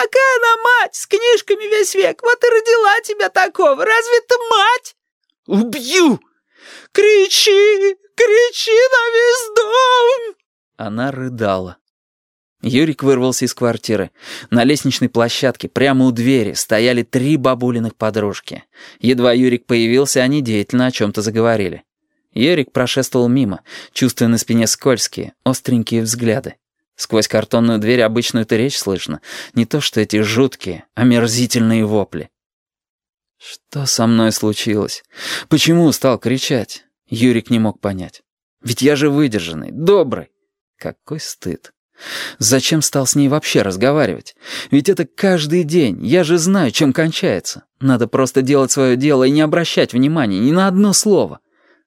Какая она мать, с книжками весь век, вот и родила тебя такого, разве это мать? Убью! Кричи, кричи на весь дом! Она рыдала. Юрик вырвался из квартиры. На лестничной площадке, прямо у двери, стояли три бабулиных подружки. Едва Юрик появился, они деятельно о чем-то заговорили. Юрик прошествовал мимо, чувствуя на спине скользкие, остренькие взгляды. Сквозь картонную дверь обычную-то речь слышно. Не то что эти жуткие, омерзительные вопли. Что со мной случилось? Почему стал кричать? Юрик не мог понять. Ведь я же выдержанный, добрый. Какой стыд. Зачем стал с ней вообще разговаривать? Ведь это каждый день, я же знаю, чем кончается. Надо просто делать свое дело и не обращать внимания ни на одно слово.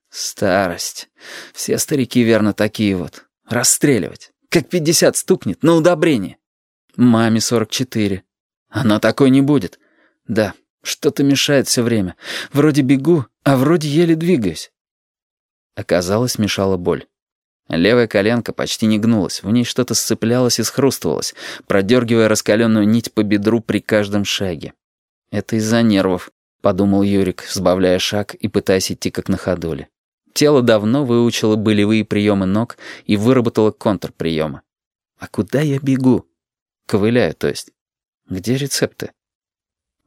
Старость. Все старики верно такие вот. Расстреливать. Как пятьдесят стукнет, на удобрение. Маме сорок четыре. Она такой не будет. Да, что-то мешает все время. Вроде бегу, а вроде еле двигаюсь. Оказалось, мешала боль. Левая коленка почти не гнулась, в ней что-то сцеплялось и схрустывалось, продергивая раскаленную нить по бедру при каждом шаге. «Это из-за нервов», — подумал Юрик, сбавляя шаг и пытаясь идти как на ходуле. Тело давно выучило болевые приемы ног и выработало контрприемы. «А куда я бегу?» «Ковыляю, то есть. Где рецепты?»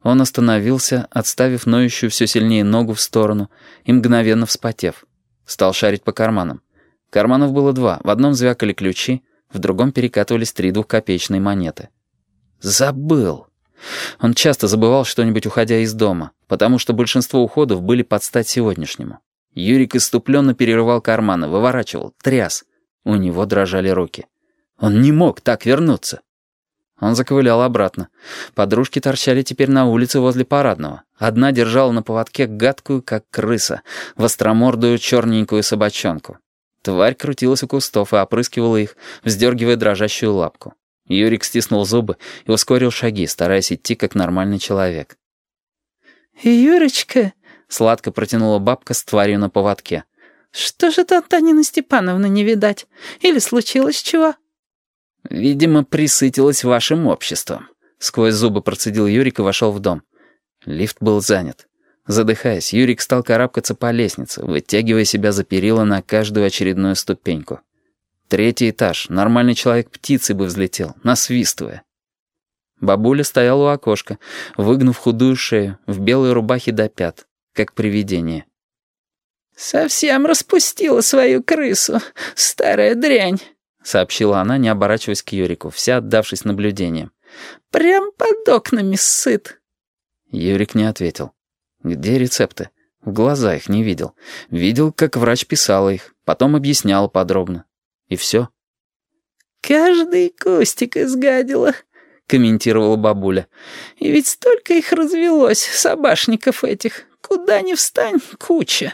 Он остановился, отставив ноющую все сильнее ногу в сторону и мгновенно вспотев. Стал шарить по карманам. Карманов было два. В одном звякали ключи, в другом перекатывались три двухкопеечные монеты. Забыл. Он часто забывал что-нибудь, уходя из дома, потому что большинство уходов были под стать сегодняшнему. Юрик иступленно перерывал карманы, выворачивал, тряс. У него дрожали руки. Он не мог так вернуться. Он заковылял обратно. Подружки торчали теперь на улице возле парадного. Одна держала на поводке гадкую, как крыса, востромордую черненькую собачонку. Тварь крутилась у кустов и опрыскивала их, вздергивая дрожащую лапку. Юрик стиснул зубы и ускорил шаги, стараясь идти как нормальный человек. «Юрочка», — сладко протянула бабка с тварью на поводке, «что же тут Танина Степановна не видать? Или случилось чего?» «Видимо, присытилась вашим обществом», — сквозь зубы процедил Юрик и вошел в дом. Лифт был занят. Задыхаясь, Юрик стал карабкаться по лестнице, вытягивая себя за перила на каждую очередную ступеньку. Третий этаж. Нормальный человек птицей бы взлетел, насвистывая. Бабуля стояла у окошка, выгнув худую шею, в белой рубахе до пят, как привидение. «Совсем распустила свою крысу, старая дрянь», — сообщила она, не оборачиваясь к Юрику, вся отдавшись наблюдениям. «Прям под окнами сыт». Юрик не ответил. Где рецепты? В глаза их не видел. Видел, как врач писала их, потом объяснял подробно. И все. «Каждый кустик изгадила», — комментировала бабуля. «И ведь столько их развелось, собашников этих. Куда ни встань, куча.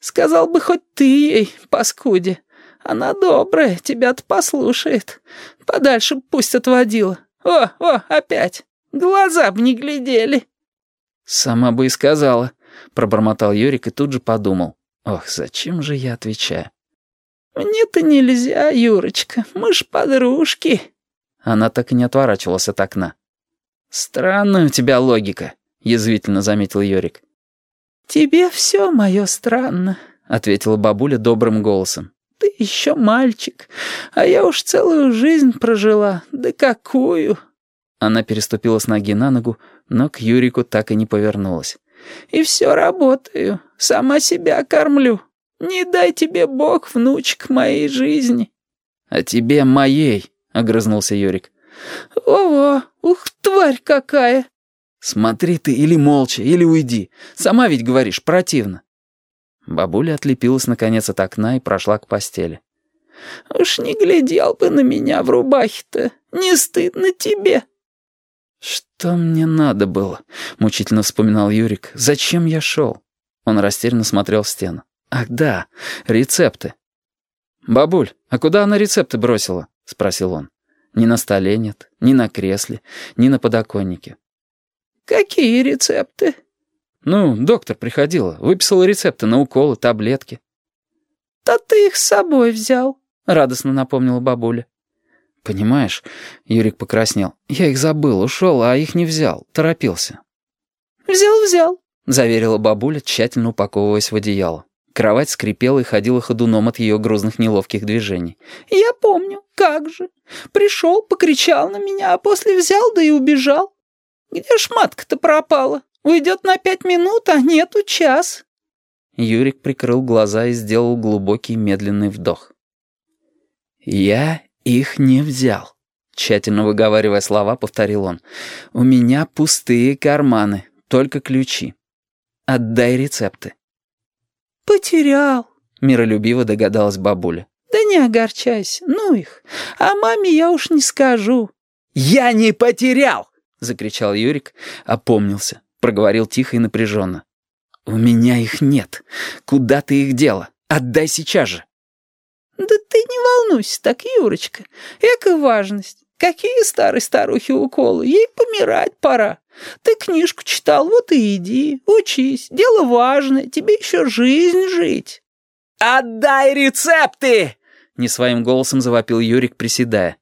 Сказал бы хоть ты ей, паскуде. Она добрая, тебя-то послушает. Подальше пусть отводила. О, о, опять. Глаза б не глядели». «Сама бы и сказала», — пробормотал Юрик и тут же подумал. «Ох, зачем же я отвечаю?» «Мне-то нельзя, Юрочка, мы ж подружки». Она так и не отворачивалась от окна. «Странная у тебя логика», — язвительно заметил Юрик. «Тебе все мое странно», — ответила бабуля добрым голосом. «Ты еще мальчик, а я уж целую жизнь прожила. Да какую!» Она переступила с ноги на ногу, но к Юрику так и не повернулась. «И все работаю, сама себя кормлю. Не дай тебе Бог, внучек, моей жизни». «А тебе моей», — огрызнулся Юрик. «Ого, ух, тварь какая!» «Смотри ты или молча, или уйди. Сама ведь говоришь, противно». Бабуля отлепилась наконец от окна и прошла к постели. «Уж не глядел бы на меня в рубахе-то. Не стыдно тебе?» «Что мне надо было?» — мучительно вспоминал Юрик. «Зачем я шел?» Он растерянно смотрел в стену. «Ах да, рецепты». «Бабуль, а куда она рецепты бросила?» — спросил он. «Ни на столе нет, ни на кресле, ни на подоконнике». «Какие рецепты?» «Ну, доктор приходила, выписала рецепты на уколы, таблетки». «Да ты их с собой взял», — радостно напомнила бабуля. «Понимаешь?» — Юрик покраснел. «Я их забыл, ушел, а их не взял, торопился». «Взял-взял», — заверила бабуля, тщательно упаковываясь в одеяло. Кровать скрипела и ходила ходуном от ее грузных неловких движений. «Я помню, как же. Пришел, покричал на меня, а после взял, да и убежал. Где ж матка-то пропала? Уйдет на пять минут, а нету час». Юрик прикрыл глаза и сделал глубокий медленный вдох. «Я их не взял», — тщательно выговаривая слова, повторил он. «У меня пустые карманы, только ключи. Отдай рецепты». «Потерял», — миролюбиво догадалась бабуля. «Да не огорчайся, ну их. А маме я уж не скажу». «Я не потерял!» — закричал Юрик, опомнился, проговорил тихо и напряженно. «У меня их нет. Куда ты их дела? Отдай сейчас же!» «Да ты не волнуйся так, Юрочка. Эка важность. Какие старой старухи уколы? Ей помирать пора. Ты книжку читал, вот и иди, учись. Дело важное, тебе еще жизнь жить». «Отдай рецепты!» — не своим голосом завопил Юрик, приседая.